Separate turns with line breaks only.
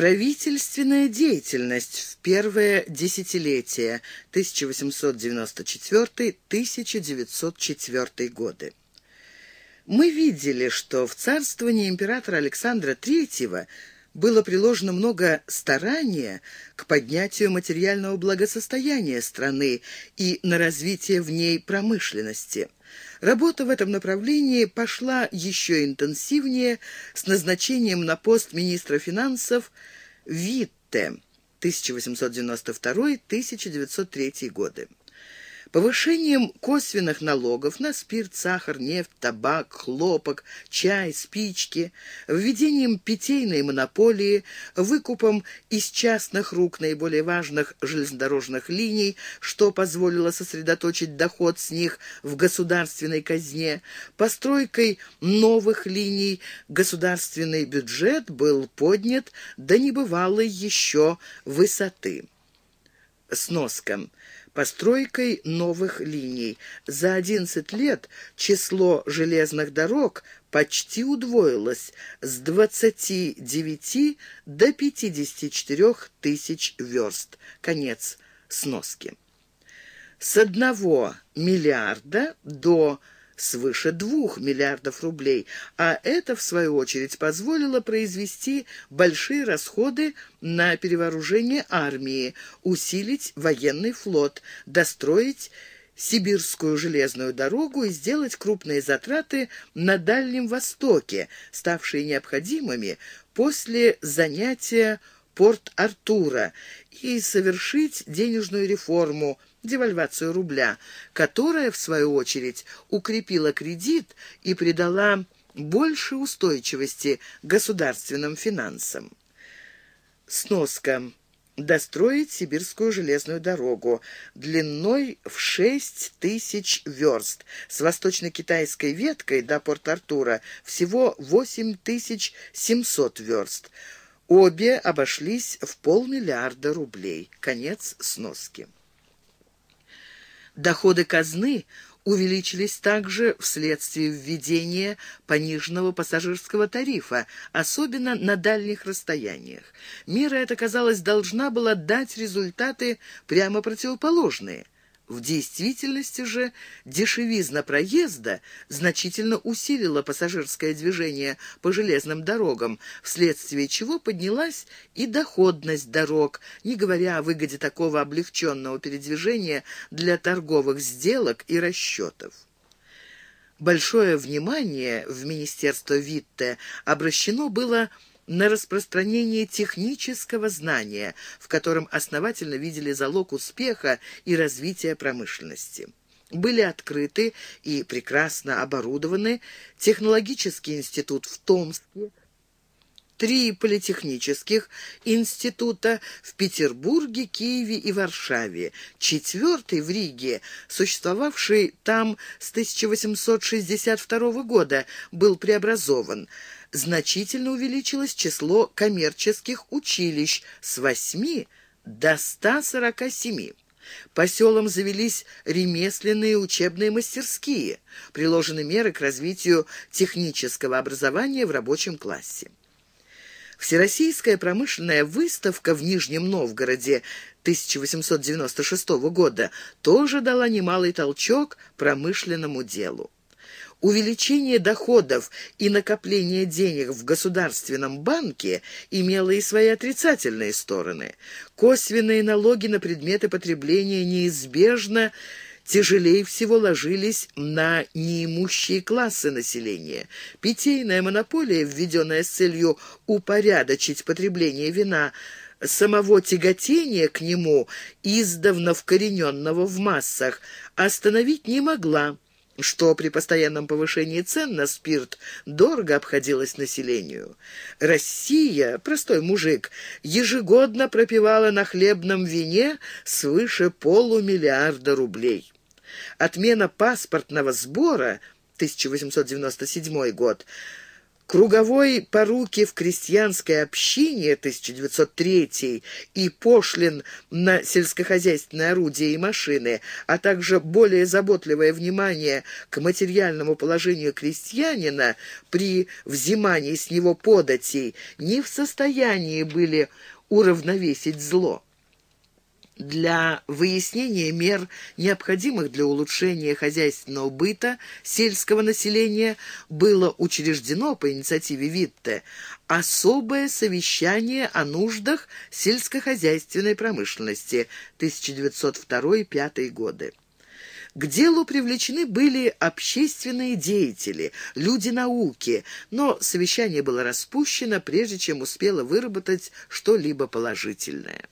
Правительственная деятельность в первое десятилетие 1894-1904 годы. Мы видели, что в царствовании императора Александра III было приложено много старания к поднятию материального благосостояния страны и на развитие в ней промышленности. Работа в этом направлении пошла еще интенсивнее с назначением на пост министра финансов Витте 1892-1903 годы. Повышением косвенных налогов на спирт, сахар, нефть, табак, хлопок, чай, спички, введением питейной монополии, выкупом из частных рук наиболее важных железнодорожных линий, что позволило сосредоточить доход с них в государственной казне, постройкой новых линий государственный бюджет был поднят до небывалой еще высоты. Сноска постройкой новых линий. За 11 лет число железных дорог почти удвоилось с 29 до 54 тысяч верст. Конец сноски. С 1 миллиарда до свыше двух миллиардов рублей, а это, в свою очередь, позволило произвести большие расходы на перевооружение армии, усилить военный флот, достроить Сибирскую железную дорогу и сделать крупные затраты на Дальнем Востоке, ставшие необходимыми после занятия Порт-Артура, и совершить денежную реформу – девальвацию рубля, которая, в свою очередь, укрепила кредит и придала больше устойчивости государственным финансам. Сноска. Достроить сибирскую железную дорогу длиной в 6 тысяч верст, с восточно-китайской веткой до Порт-Артура всего 8700 верст. Обе обошлись в полмиллиарда рублей. Конец сноски. Доходы казны увеличились также вследствие введения пониженного пассажирского тарифа, особенно на дальних расстояниях. Мера эта, казалось, должна была дать результаты прямо противоположные – в действительности же дешевизна проезда значительно усилила пассажирское движение по железным дорогам, вследствие чего поднялась и доходность дорог, не говоря о выгоде такого облегченного передвижения для торговых сделок и расчетов. Большое внимание в Министерство Витте обращено было на распространение технического знания, в котором основательно видели залог успеха и развития промышленности. Были открыты и прекрасно оборудованы технологический институт в Томске, три политехнических института в Петербурге, Киеве и Варшаве, четвертый в Риге, существовавший там с 1862 года, был преобразован – значительно увеличилось число коммерческих училищ с 8 до 147. По селам завелись ремесленные учебные мастерские, приложены меры к развитию технического образования в рабочем классе. Всероссийская промышленная выставка в Нижнем Новгороде 1896 года тоже дала немалый толчок промышленному делу. Увеличение доходов и накопление денег в государственном банке имело и свои отрицательные стороны. Косвенные налоги на предметы потребления неизбежно тяжелее всего ложились на неимущие классы населения. Питейная монополия, введенная с целью упорядочить потребление вина, самого тяготения к нему, издавна вкорененного в массах, остановить не могла что при постоянном повышении цен на спирт дорого обходилось населению. Россия, простой мужик, ежегодно пропивала на хлебном вине свыше полумиллиарда рублей. Отмена паспортного сбора 1897 год круговой поруки в крестьянской общине 1903 и пошлин на сельскохозяйственные орудия и машины, а также более заботливое внимание к материальному положению крестьянина при взимании с него податей не в состоянии были уравновесить зло. Для выяснения мер, необходимых для улучшения хозяйственного быта сельского населения, было учреждено по инициативе Витте особое совещание о нуждах сельскохозяйственной промышленности 1902-1905 годы. К делу привлечены были общественные деятели, люди науки, но совещание было распущено, прежде чем успело выработать что-либо положительное.